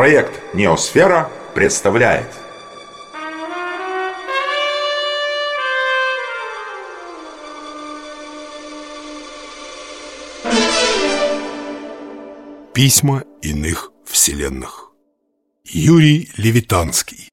Проект «Неосфера» представляет. Письма иных вселенных. Юрий Левитанский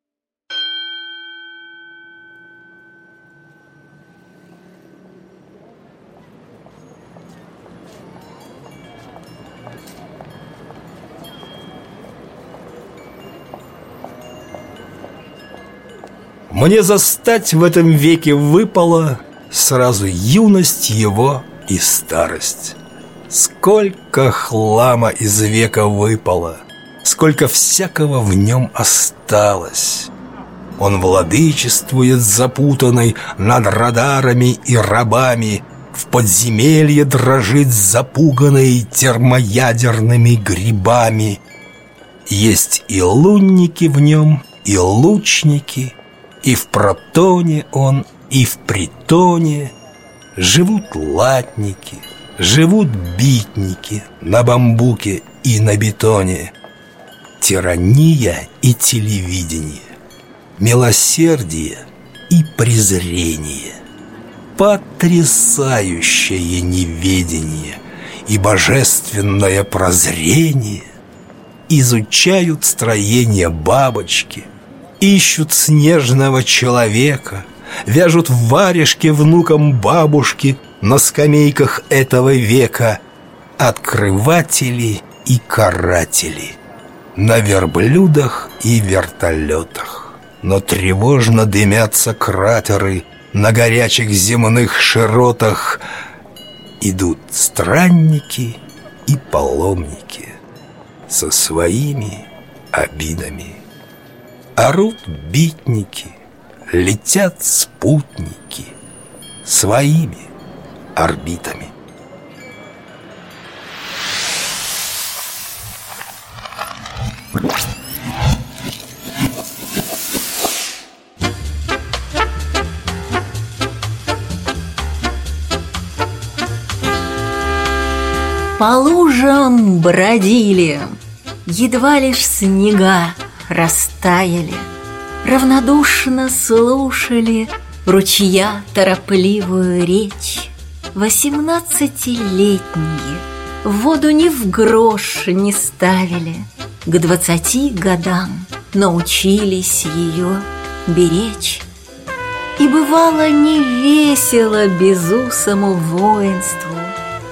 Мне застать в этом веке выпало Сразу юность его и старость. Сколько хлама из века выпало Сколько всякого в нем осталось. Он владычествует запутанный Над радарами и рабами В подземелье дрожит запуганный Термоядерными грибами. Есть и лунники в нем, и лучники — и в протоне он, и в притоне Живут латники, живут битники На бамбуке и на бетоне. Тирания и телевидение Милосердие и презрение Потрясающее неведение И божественное прозрение Изучают строение бабочки – Ищут снежного человека, Вяжут в варежке внукам бабушки На скамейках этого века Открыватели и каратели На верблюдах и вертолетах. Но тревожно дымятся кратеры На горячих земных широтах. Идут странники и паломники Со своими обидами Орут битники, летят спутники Своими орбитами. По лужам бродили, едва лишь снега растаяли, Равнодушно слушали ручья торопливую речь. Восемнадцатилетние воду ни в грош не ставили, К двадцати годам научились ее беречь. И бывало не весело безусому воинству,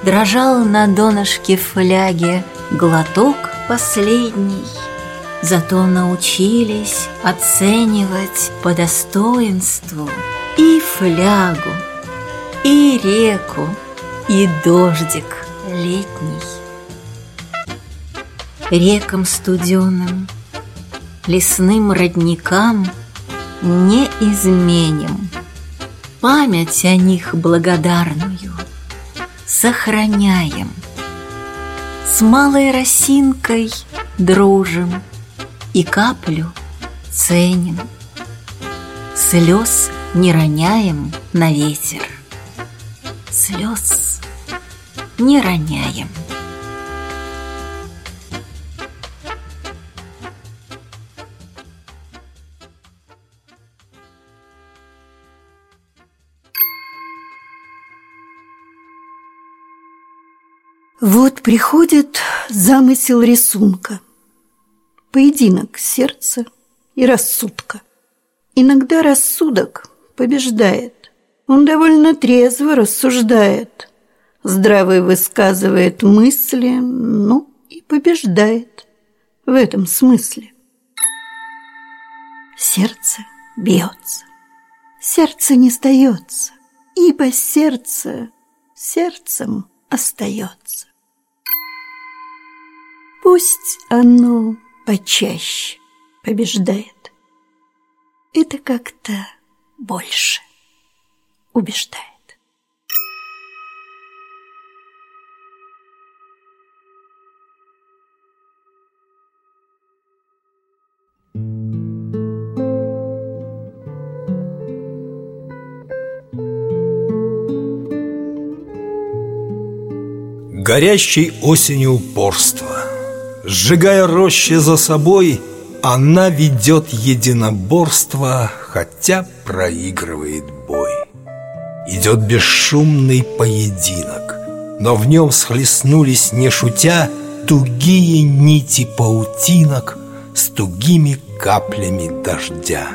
Дрожал на донышке фляги глоток последний — Зато научились оценивать по достоинству и флягу, и реку, и дождик летний. Рекам студеным, лесным родникам не изменим. Память о них благодарную сохраняем. С малой росинкой дружим — и каплю ценим. Слез не роняем на ветер, слез не роняем. Вот приходит замысел рисунка поединок сердца и рассудка. Иногда рассудок побеждает. Он довольно трезво рассуждает, здравый высказывает мысли, ну и побеждает в этом смысле. Сердце бьется, сердце не сдается, ибо сердце сердцем остается. Пусть оно почаще побеждает. Это как-то больше убеждает. Горящей осенью упорство Сжигая рощи за собой, она ведет единоборство, хотя проигрывает бой. Идет бесшумный поединок, но в нем схлестнулись, не шутя, тугие нити паутинок с тугими каплями дождя.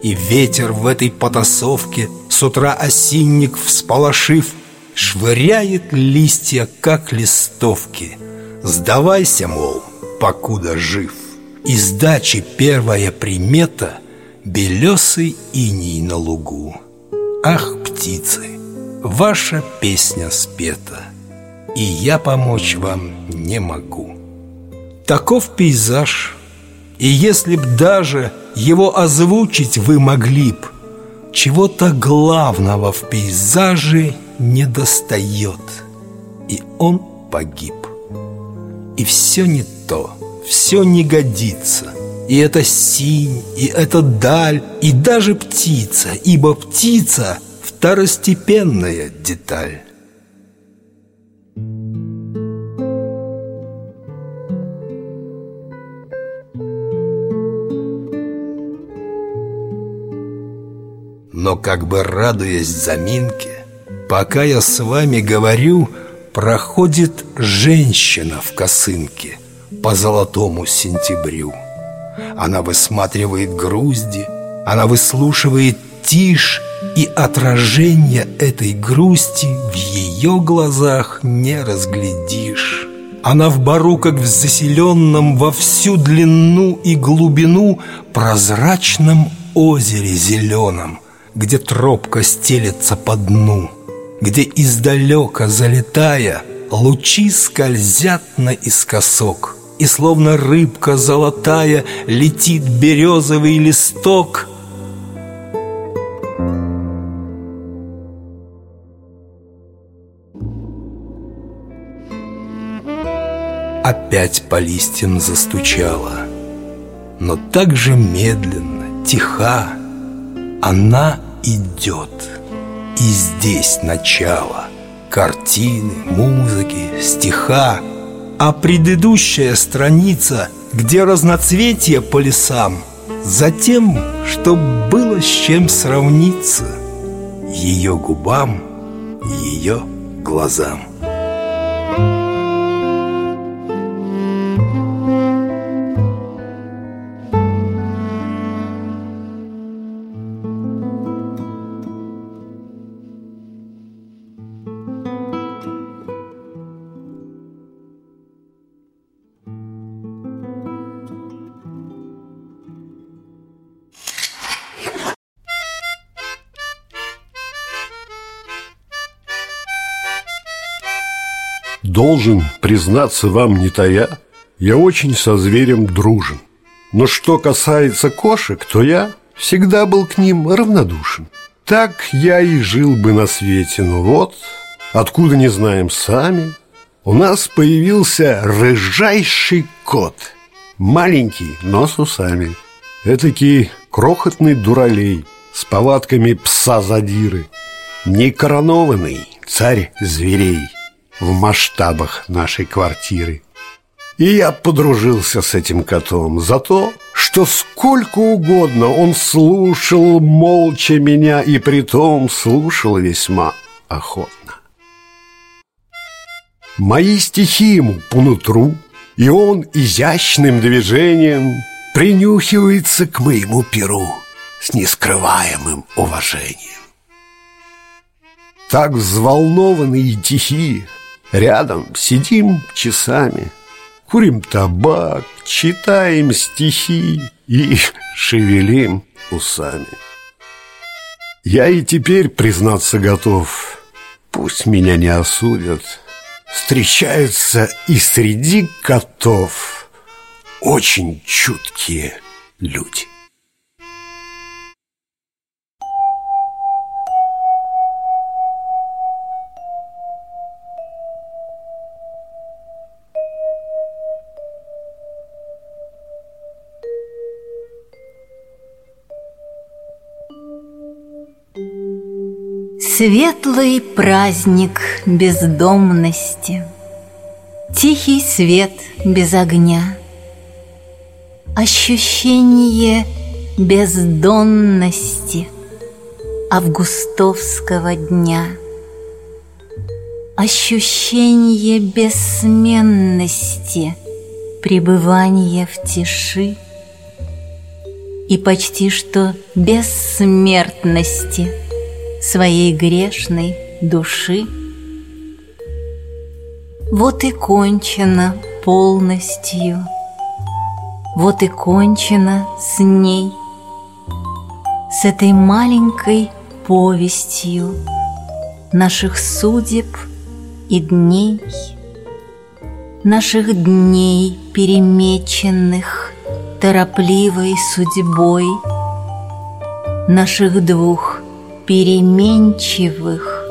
И ветер в этой потасовке С утра осинник всполошив Швыряет листья, как листовки Сдавайся, мол, покуда жив И сдачи первая примета Белесый иней на лугу. Ах, птицы, ваша песня спета И я помочь вам не могу. Таков пейзаж И если б даже его озвучить вы могли б Чего-то главного в пейзаже не достает И он погиб И все не то, все не годится. И это синь, и это даль, и даже птица Ибо птица — второстепенная деталь. Но как бы радуясь заминке, пока я с вами говорю, проходит женщина в косынке по золотому сентябрю. Она высматривает грузди, она выслушивает тишь, и отражение этой грусти в ее глазах не разглядишь. Она в бару, как в заселенном во всю длину и глубину прозрачном озере зеленом, где тропка стелется по дну, Где издалека залетая Лучи скользят наискосок, И словно рыбка золотая Летит березовый листок — Опять по листьям застучала, но так же медленно, тиха, она идет. И здесь начало. Картины, музыки, стиха, а предыдущая страница, где разноцветие по лесам, затем, чтоб было с чем сравниться, ее губам, ее глазам. Должен признаться вам, не тая, я очень со зверем дружен. Но что касается кошек, то я всегда был к ним равнодушен. Так я и жил бы на свете, но вот, откуда не знаем сами, у нас появился рыжайший кот. Маленький, но с усами. Этакий крохотный дуралей с повадками пса-задиры. Некоронованный царь зверей – в масштабах нашей квартиры. И я подружился с этим котом за то, что сколько угодно он слушал молча меня и притом слушал весьма охотно. Мои стихи ему по нутру, и он изящным движением принюхивается к моему перу с нескрываемым уважением. Так взволнованные и тихие, Рядом сидим часами, курим табак, читаем стихи и шевелим усами. Я и теперь признаться готов, пусть меня не осудят, встречаются и среди котов очень чуткие люди. Светлый праздник бездомности. Тихий свет без огня, Ощущение бездонности Августовского дня, Ощущение бессменности Пребывания в тиши. И почти что бессмертности Своей грешной души. Вот и кончено полностью, Вот и кончено с ней, С этой маленькой повестью Наших судеб и дней, Наших дней перемеченных Торопливой судьбой, Наших двух переменчивых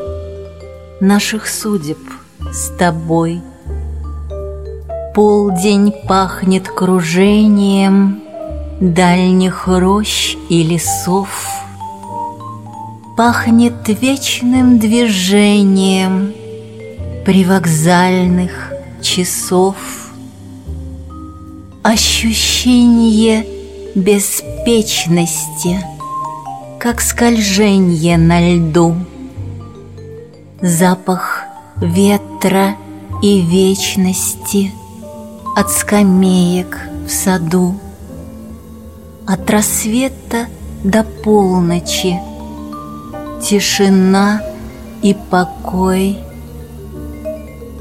Наших судеб — с тобой. Полдень пахнет кружением Дальних рощ и лесов. Пахнет вечным движением Привокзальных часов. Ощущение беспечности, Как скольженье на льду. Запах ветра и вечности От скамеек в саду, От рассвета до полночи Тишина и покой,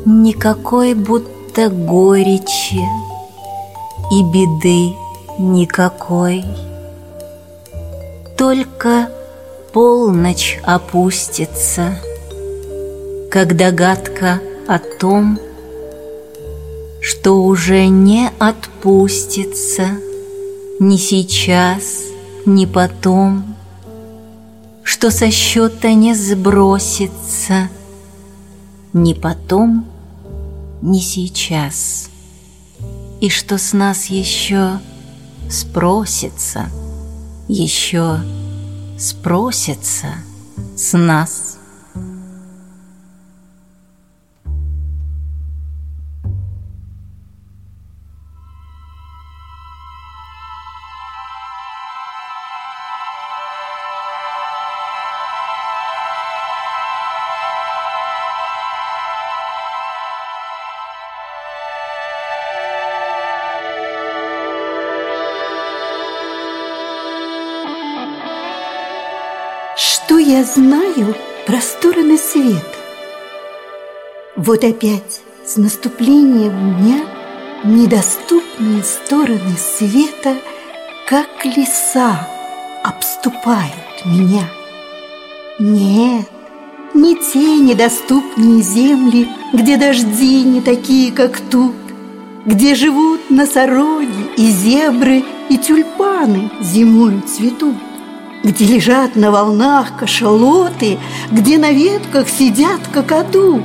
Никакой будто горечи И беды никакой. Только полночь опустится — как догадка о том, что уже не отпустится ни сейчас, ни потом, что со счета не сбросится ни потом, ни сейчас, и что с нас еще спросится, еще спросится с нас. Я знаю про стороны света. Вот опять с наступлением дня Недоступные стороны света, Как леса, обступают меня. Нет, не те недоступные земли, Где дожди не такие, как тут, Где живут носороги и зебры, И тюльпаны зимой цветут где лежат на волнах кашалоты, где на ветках сидят какаду.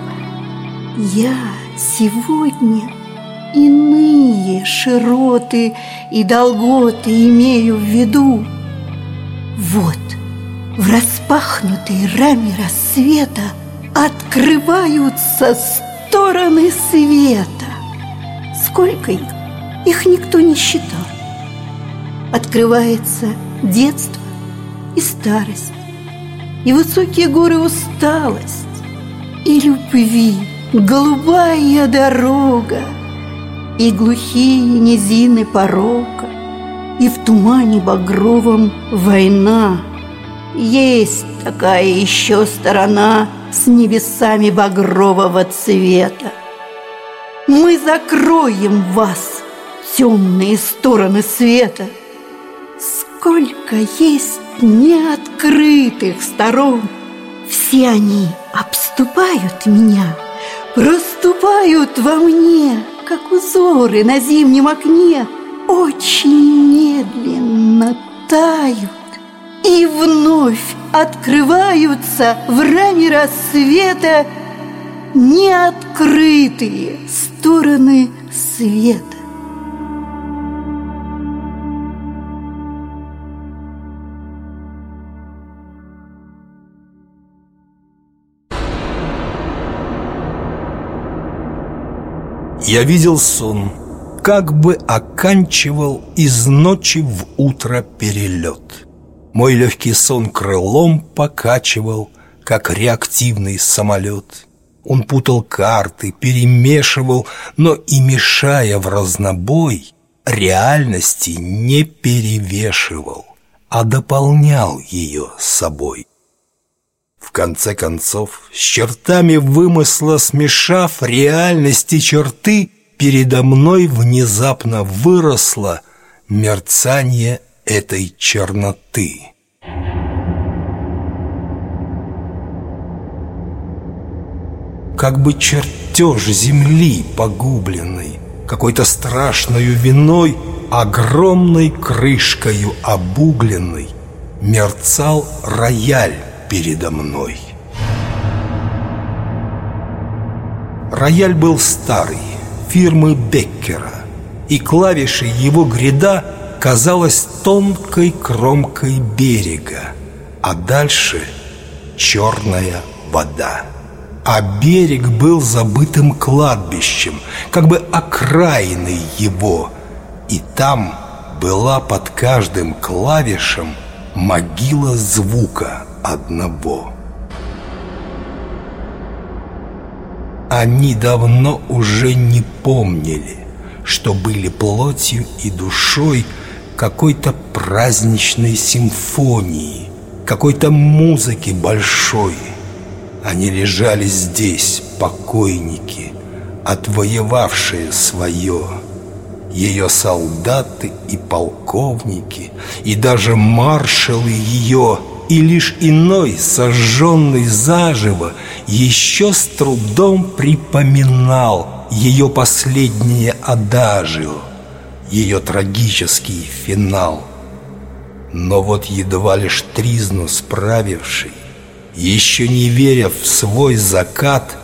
Я сегодня иные широты и долготы имею в виду. Вот в распахнутой раме рассвета открываются стороны света. Сколько их? Их никто не считал. Открывается детство, и старость, и высокие горы усталость, и любви голубая дорога, и глухие низины порока, и в тумане багровом война. Есть такая еще сторона с небесами багрового цвета. Мы закроем вас, темные стороны света. Сколько есть неоткрытых сторон. Все они обступают меня, проступают во мне, как узоры на зимнем окне, очень медленно тают и вновь открываются в раме рассвета неоткрытые стороны света. Я видел сон, как бы оканчивал из ночи в утро перелет. Мой легкий сон крылом покачивал, как реактивный самолет. Он путал карты, перемешивал, но и мешая в разнобой, реальности не перевешивал, а дополнял ее собой. В конце концов, с чертами вымысла смешав реальности черты, передо мной внезапно выросло мерцание этой черноты. Как бы чертеж земли погубленной, Какой-то страшною виной, Огромной крышкою обугленной Мерцал рояль передо мной. Рояль был старый, фирмы Беккера, и клавиши его гряда казалась тонкой кромкой берега, а дальше черная вода. А берег был забытым кладбищем, как бы окраиной его, и там была под каждым клавишем могила звука одного. Они давно уже не помнили, что были плотью и душой какой-то праздничной симфонии, какой-то музыки большой. Они лежали здесь, покойники, отвоевавшие свое. Ее солдаты и полковники, и даже маршалы ее – и лишь иной, сожженный заживо, еще с трудом припоминал ее последнее адажио, ее трагический финал. Но вот едва лишь тризну справивший, еще не веря в свой закат,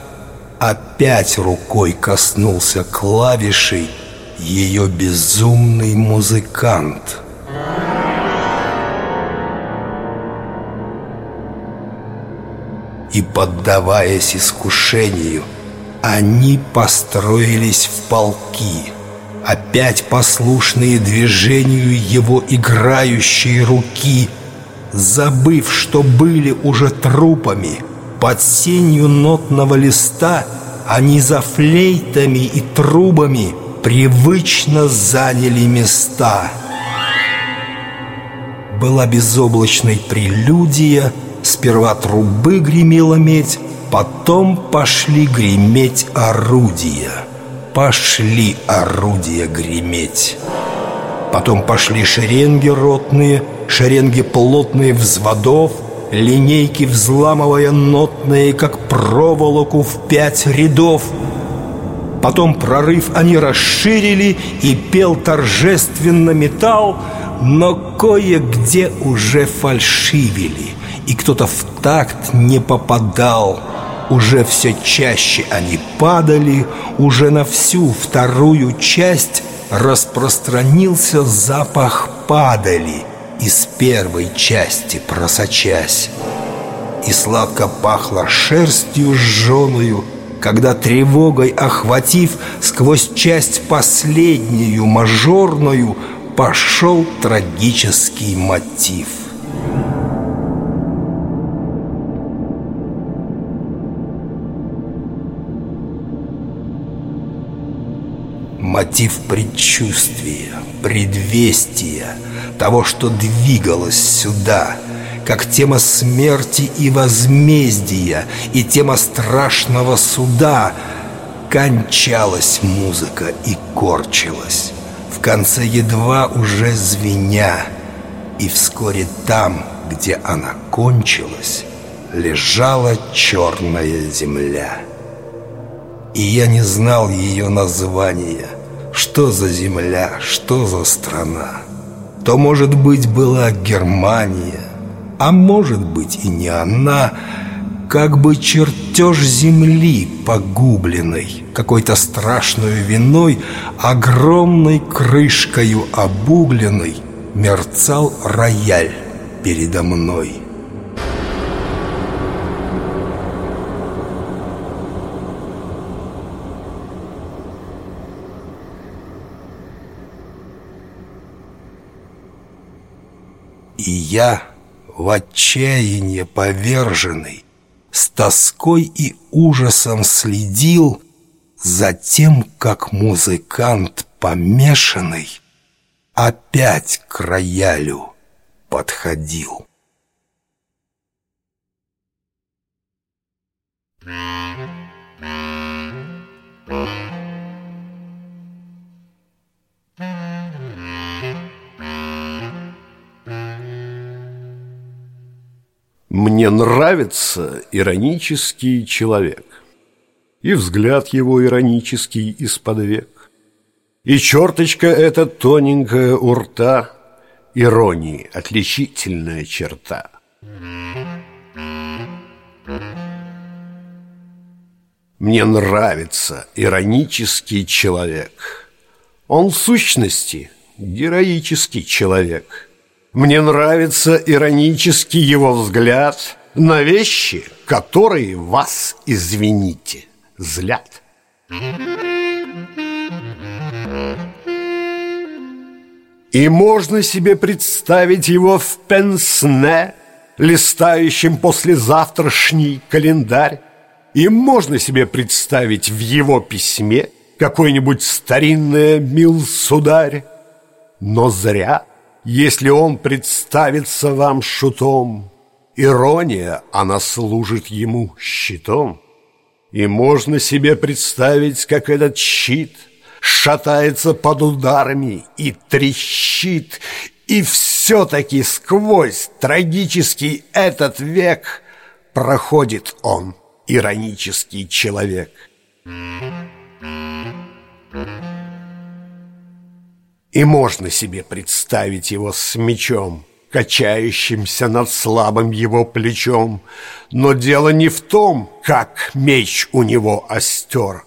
опять рукой коснулся клавишей ее безумный музыкант — и, поддаваясь искушению, они построились в полки, опять послушные движению его играющей руки, забыв, что были уже трупами, под сенью нотного листа они за флейтами и трубами привычно заняли места. Была безоблачной прелюдия — Сперва трубы гремела медь, потом пошли греметь орудия. Пошли орудия греметь. Потом пошли шеренги ротные, шеренги плотные взводов, линейки взламывая нотные, как проволоку в пять рядов. Потом прорыв они расширили, и пел торжественно металл, но кое-где уже фальшивили — и кто-то в такт не попадал. Уже все чаще они падали, уже на всю вторую часть распространился запах падали из первой части просочась. И сладко пахло шерстью жженую, когда тревогой охватив сквозь часть последнюю мажорную пошел трагический мотив. Мотив предчувствия, предвестия, того, что двигалось сюда, как тема смерти и возмездия, и тема страшного суда. Кончалась музыка и корчилась, в конце едва уже звеня, и вскоре там, где она кончилась, лежала черная земля. И я не знал ее названия — что за земля, что за страна? То, может быть, была Германия, а может быть и не она, как бы чертеж земли погубленной, какой-то страшной виной, огромной крышкою обугленной, мерцал рояль передо мной. И я в отчаянии поверженный С тоской и ужасом следил За тем, как музыкант помешанный Опять к роялю подходил. Мне нравится иронический человек, И взгляд его иронический из-под век, И черточка эта тоненькая у рта, Иронии отличительная черта. Мне нравится иронический человек. Он в сущности героический человек – мне нравится иронический его взгляд на вещи, которые вас, извините, злят. И можно себе представить его в пенсне, листающем послезавтрашний календарь. И можно себе представить в его письме какой-нибудь старинное мил сударь. Но зря – если он представится вам шутом, Ирония, она служит ему щитом. И можно себе представить, как этот щит Шатается под ударами и трещит, И все-таки сквозь трагический этот век Проходит он, иронический человек. You. И можно себе представить его с мечом, качающимся над слабым его плечом. Но дело не в том, как меч у него остер,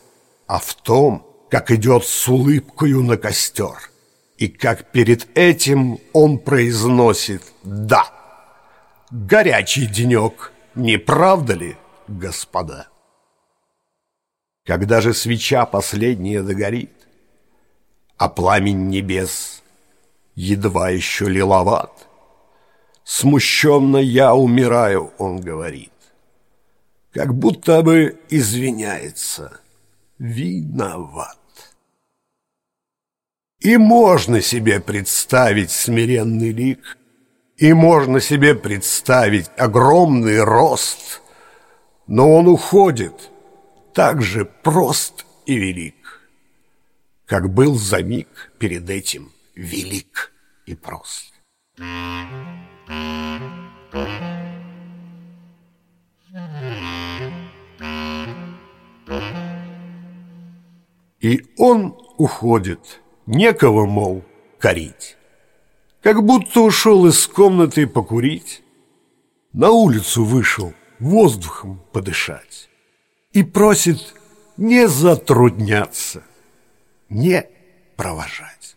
а в том, как идет с улыбкою на костер. И как перед этим он произносит «да». Горячий денек, не правда ли, господа? Когда же свеча последняя догорит, а пламень небес едва еще лиловат. Смущенно я умираю, он говорит, как будто бы извиняется, виноват. И можно себе представить смиренный лик, и можно себе представить огромный рост, но он уходит так же прост и велик как был за миг перед этим велик и прост. И он уходит, некого, мол, корить. Как будто ушел из комнаты покурить, на улицу вышел воздухом подышать и просит не затрудняться – не провожать.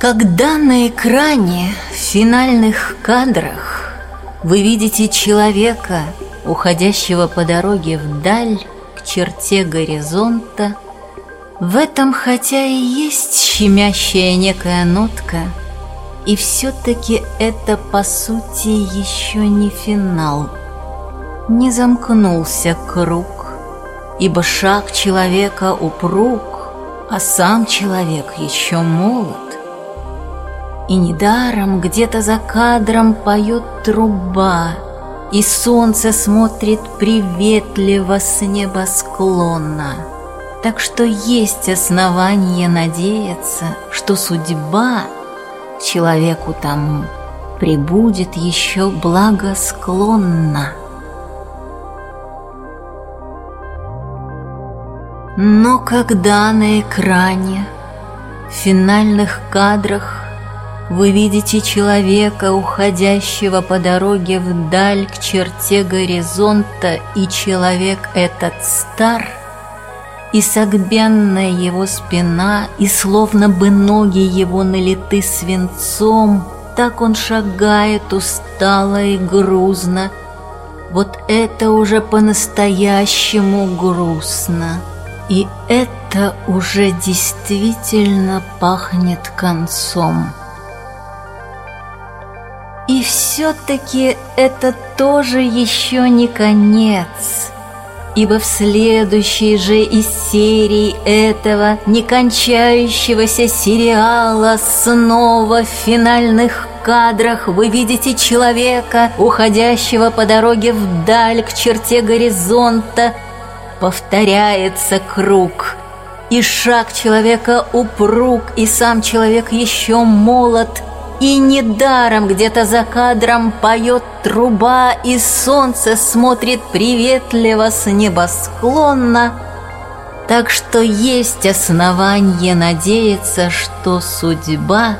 Когда на экране в финальных кадрах Вы видите человека, уходящего по дороге вдаль К черте горизонта, В этом хотя и есть щемящая некая нотка, И все-таки это по сути еще не финал. Не замкнулся круг, Ибо шаг человека упруг, А сам человек еще молод и недаром где-то за кадром поет труба, И солнце смотрит приветливо с небосклона. Так что есть основания надеяться, Что судьба человеку тому Прибудет еще благосклонно. Но когда на экране в финальных кадрах Вы видите человека, уходящего по дороге вдаль к черте горизонта, и человек этот стар, и согбенная его спина, и словно бы ноги его налиты свинцом, так он шагает устало и грузно. Вот это уже по-настоящему грустно. И это уже действительно пахнет концом. И все-таки это тоже еще не конец, ибо в следующей же из серий этого некончающегося сериала снова в финальных кадрах вы видите человека, уходящего по дороге вдаль к черте горизонта. Повторяется круг, и шаг человека упруг, и сам человек еще молод – и недаром где-то за кадром поет труба, И солнце смотрит приветливо с небосклонно. Так что есть основание надеяться, что судьба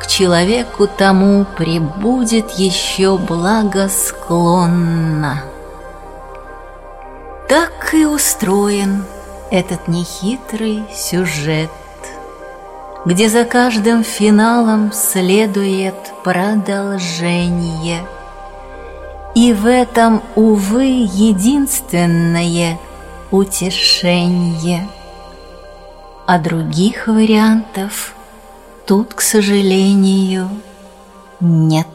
К человеку тому прибудет еще благосклонно. Так и устроен этот нехитрый сюжет где за каждым финалом следует продолжение. И в этом, увы, единственное утешение. А других вариантов тут, к сожалению, нет.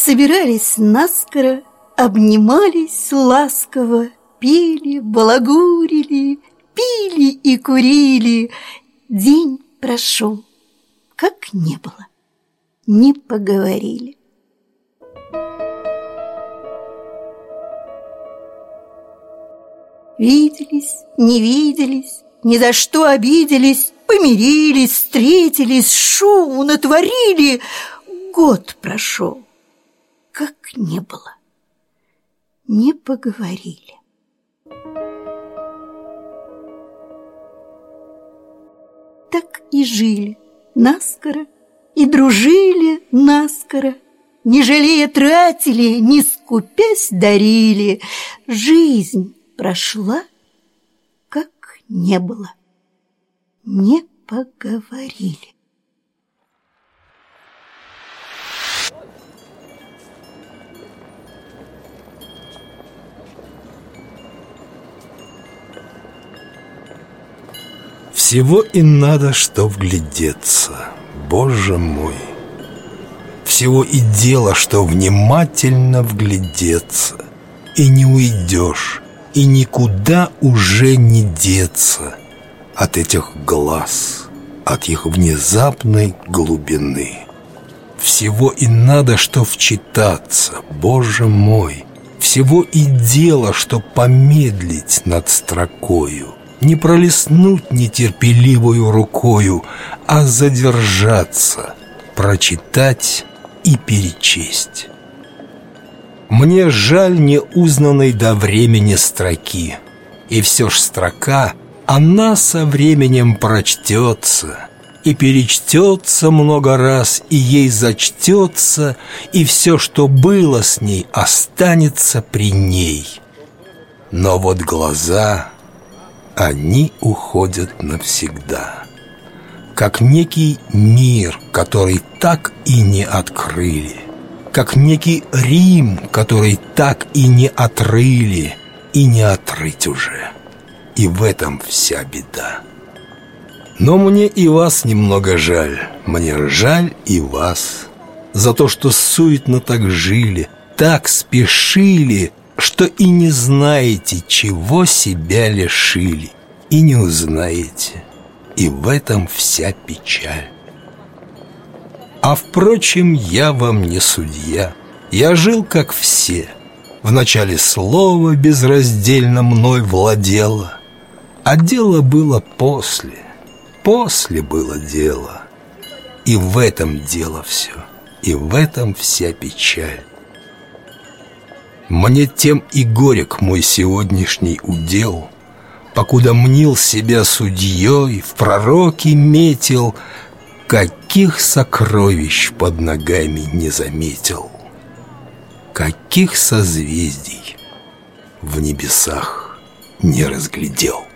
Собирались наскоро, обнимались ласково, Пели, балагурили, пили и курили. День прошел, как не было, не поговорили. Виделись, не виделись, ни за что обиделись, Помирились, встретились, шуму натворили. Год прошел, как не было. Не поговорили. Так и жили наскоро, и дружили наскоро, Не жалея тратили, не скупясь дарили. Жизнь прошла, как не было. Не поговорили. Всего и надо, что вглядеться, Боже мой. Всего и дело, что внимательно вглядеться, И не уйдешь, и никуда уже не деться От этих глаз, от их внезапной глубины. Всего и надо, что вчитаться, Боже мой, Всего и дело, что помедлить над строкою, не пролистнуть нетерпеливую рукою, а задержаться, прочитать и перечесть. Мне жаль неузнанной до времени строки, и все ж строка, она со временем прочтется — и перечтется много раз, и ей зачтется, и все, что было с ней, останется при ней. Но вот глаза они уходят навсегда. Как некий мир, который так и не открыли. Как некий Рим, который так и не отрыли. И не отрыть уже. И в этом вся беда. Но мне и вас немного жаль. Мне жаль и вас. За то, что суетно так жили, так спешили, что и не знаете, чего себя лишили, и не узнаете. И в этом вся печаль. А впрочем, я вам не судья. Я жил, как все. В начале слова безраздельно мной владело А дело было после, после было дело И в этом дело все, и в этом вся печаль Мне тем и горек мой сегодняшний удел Покуда мнил себя судьей, в пророки метил Каких сокровищ под ногами не заметил каких созвездий в небесах не разглядел.